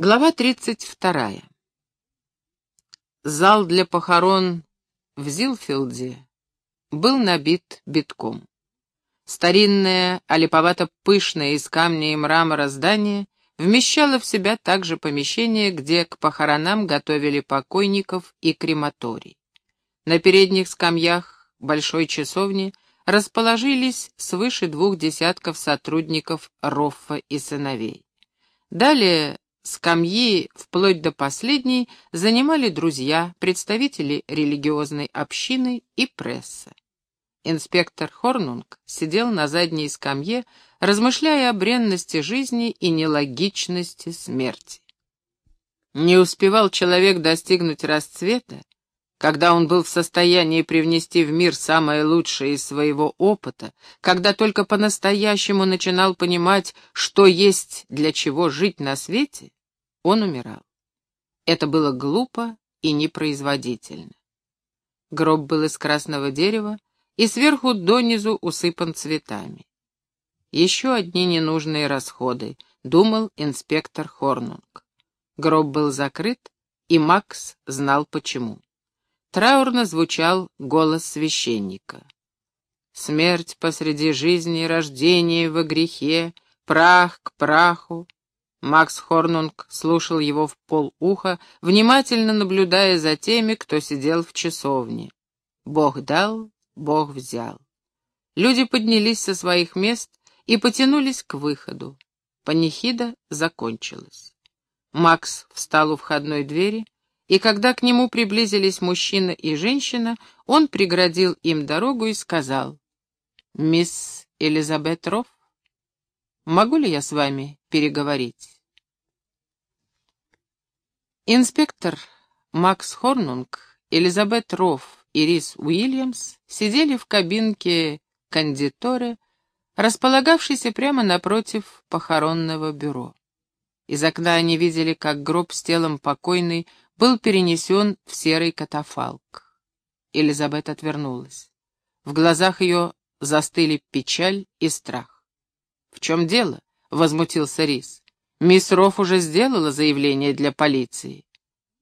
Глава 32. Зал для похорон в Зилфилде был набит битком. Старинное, олиповато-пышное из камня и мрамора здание вмещало в себя также помещение, где к похоронам готовили покойников и крематорий. На передних скамьях большой часовни расположились свыше двух десятков сотрудников Роффа и сыновей. Далее Скамьи, вплоть до последней, занимали друзья, представители религиозной общины и пресса. Инспектор Хорнунг сидел на задней скамье, размышляя о бренности жизни и нелогичности смерти. Не успевал человек достигнуть расцвета, когда он был в состоянии привнести в мир самое лучшее из своего опыта, когда только по-настоящему начинал понимать, что есть для чего жить на свете, он умирал. Это было глупо и непроизводительно. Гроб был из красного дерева и сверху донизу усыпан цветами. Еще одни ненужные расходы, думал инспектор Хорнунг. Гроб был закрыт, и Макс знал почему. Траурно звучал голос священника. Смерть посреди жизни, рождение во грехе, прах к праху, Макс Хорнунг слушал его в полуха, внимательно наблюдая за теми, кто сидел в часовне. Бог дал, Бог взял. Люди поднялись со своих мест и потянулись к выходу. Панихида закончилась. Макс встал у входной двери, и когда к нему приблизились мужчина и женщина, он преградил им дорогу и сказал, «Мисс Элизабет Рофф, могу ли я с вами переговорить. Инспектор Макс Хорнунг, Элизабет Рофф и Рис Уильямс сидели в кабинке кондиторе, располагавшейся прямо напротив похоронного бюро. Из окна они видели, как гроб с телом покойной был перенесен в серый катафалк. Элизабет отвернулась. В глазах ее застыли печаль и страх. «В чем дело?» — возмутился Рис. «Мисс Рофф уже сделала заявление для полиции».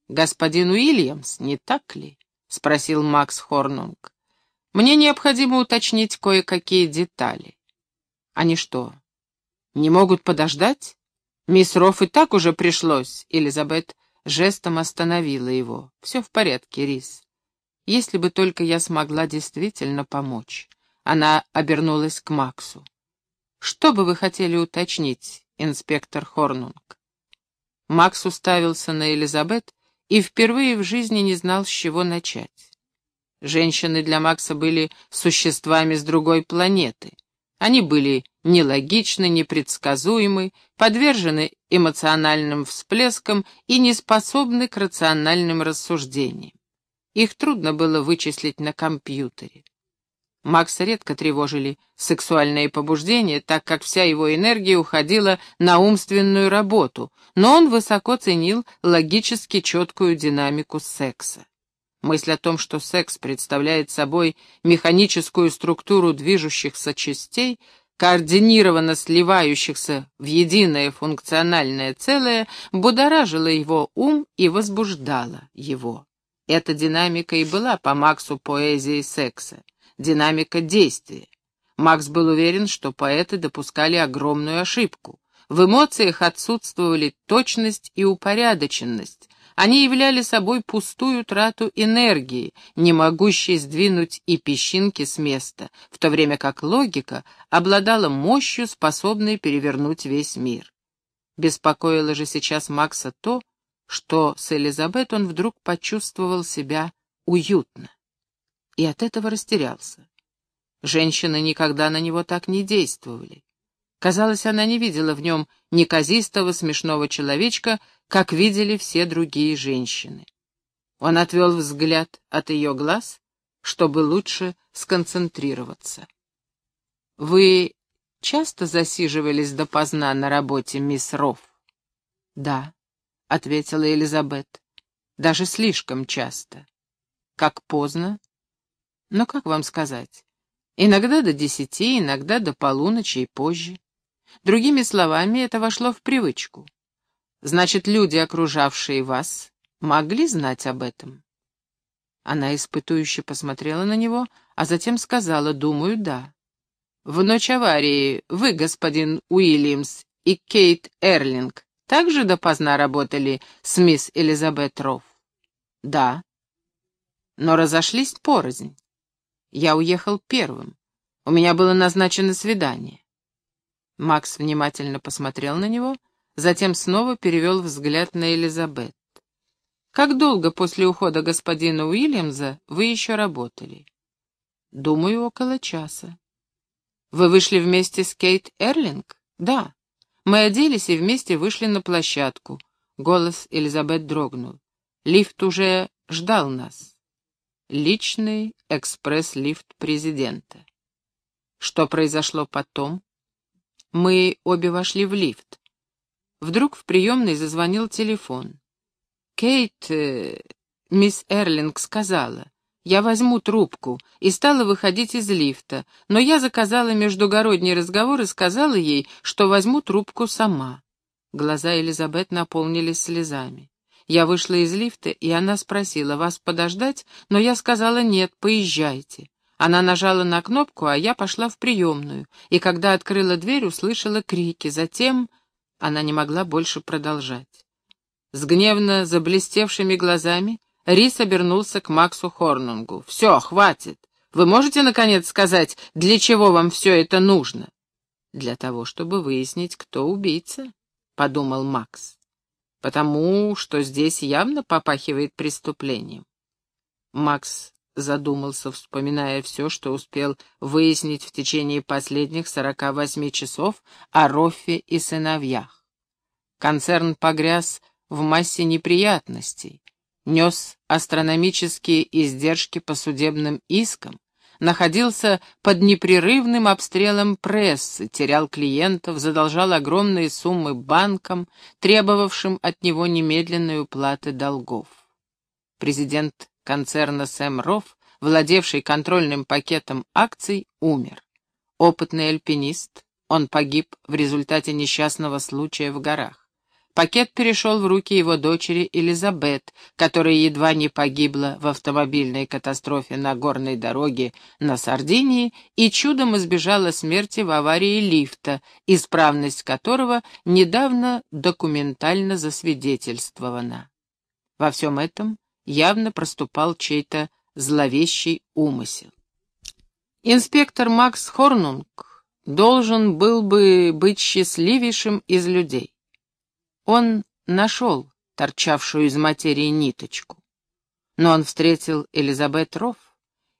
«Господин Уильямс, не так ли?» — спросил Макс Хорнунг. «Мне необходимо уточнить кое-какие детали». «Они что, не могут подождать? Мисс Рофф и так уже пришлось». Элизабет жестом остановила его. «Все в порядке, Рис. Если бы только я смогла действительно помочь». Она обернулась к Максу. Что бы вы хотели уточнить, инспектор Хорнунг? Макс уставился на Элизабет и впервые в жизни не знал, с чего начать. Женщины для Макса были существами с другой планеты. Они были нелогичны, непредсказуемы, подвержены эмоциональным всплескам и не способны к рациональным рассуждениям. Их трудно было вычислить на компьютере. Макса редко тревожили сексуальные побуждения, так как вся его энергия уходила на умственную работу, но он высоко ценил логически четкую динамику секса. Мысль о том, что секс представляет собой механическую структуру движущихся частей, координированно сливающихся в единое функциональное целое, будоражила его ум и возбуждала его. Эта динамика и была по Максу поэзией секса динамика действия. Макс был уверен, что поэты допускали огромную ошибку. В эмоциях отсутствовали точность и упорядоченность. Они являли собой пустую трату энергии, не могущей сдвинуть и песчинки с места, в то время как логика обладала мощью, способной перевернуть весь мир. Беспокоило же сейчас Макса то, что с Элизабет он вдруг почувствовал себя уютно и от этого растерялся. Женщины никогда на него так не действовали. Казалось, она не видела в нем неказистого смешного человечка, как видели все другие женщины. Он отвел взгляд от ее глаз, чтобы лучше сконцентрироваться. «Вы часто засиживались допоздна на работе, мисс Рофф?» «Да», — ответила Элизабет, — «даже слишком часто». «Как поздно?» Но как вам сказать? Иногда до десяти, иногда до полуночи и позже. Другими словами, это вошло в привычку. Значит, люди, окружавшие вас, могли знать об этом?» Она испытующе посмотрела на него, а затем сказала, «Думаю, да». «В ночь аварии вы, господин Уильямс, и Кейт Эрлинг также допоздна работали с мисс Элизабет Рофф?» «Да». «Но разошлись порознь. Я уехал первым. У меня было назначено свидание». Макс внимательно посмотрел на него, затем снова перевел взгляд на Элизабет. «Как долго после ухода господина Уильямса вы еще работали?» «Думаю, около часа». «Вы вышли вместе с Кейт Эрлинг?» «Да». Мы оделись и вместе вышли на площадку. Голос Элизабет дрогнул. Лифт уже ждал нас. Личный экспресс-лифт президента. Что произошло потом? Мы обе вошли в лифт. Вдруг в приемной зазвонил телефон. Кейт, э, мисс Эрлинг сказала, я возьму трубку, и стала выходить из лифта, но я заказала междугородний разговор и сказала ей, что возьму трубку сама. Глаза Элизабет наполнились слезами. Я вышла из лифта, и она спросила, вас подождать, но я сказала нет, поезжайте. Она нажала на кнопку, а я пошла в приемную, и когда открыла дверь, услышала крики. Затем она не могла больше продолжать. С гневно заблестевшими глазами Рис обернулся к Максу Хорнунгу. «Все, хватит. Вы можете, наконец, сказать, для чего вам все это нужно?» «Для того, чтобы выяснить, кто убийца», — подумал Макс. «Потому что здесь явно попахивает преступлением». Макс задумался, вспоминая все, что успел выяснить в течение последних сорока восьми часов о Роффе и сыновьях. Концерн погряз в массе неприятностей, нес астрономические издержки по судебным искам, находился под непрерывным обстрелом прессы, терял клиентов, задолжал огромные суммы банкам, требовавшим от него немедленной уплаты долгов. Президент концерна Сэм Рофф, владевший контрольным пакетом акций, умер. Опытный альпинист, он погиб в результате несчастного случая в горах. Пакет перешел в руки его дочери Элизабет, которая едва не погибла в автомобильной катастрофе на горной дороге на Сардинии и чудом избежала смерти в аварии лифта, исправность которого недавно документально засвидетельствована. Во всем этом явно проступал чей-то зловещий умысел. Инспектор Макс Хорнунг должен был бы быть счастливейшим из людей. Он нашел торчавшую из материи ниточку. Но он встретил Элизабет Рофф,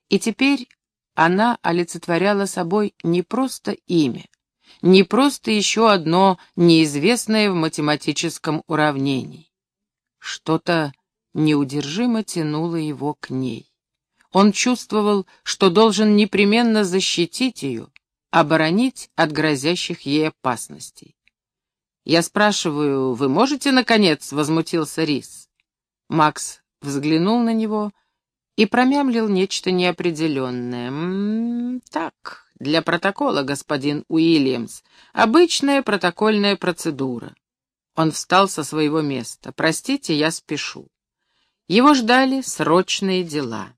и теперь она олицетворяла собой не просто имя, не просто еще одно неизвестное в математическом уравнении. Что-то неудержимо тянуло его к ней. Он чувствовал, что должен непременно защитить ее, оборонить от грозящих ей опасностей. «Я спрашиваю, вы можете, наконец?» — возмутился Рис. Макс взглянул на него и промямлил нечто неопределенное. «М -м, «Так, для протокола, господин Уильямс. Обычная протокольная процедура». Он встал со своего места. «Простите, я спешу». Его ждали срочные дела.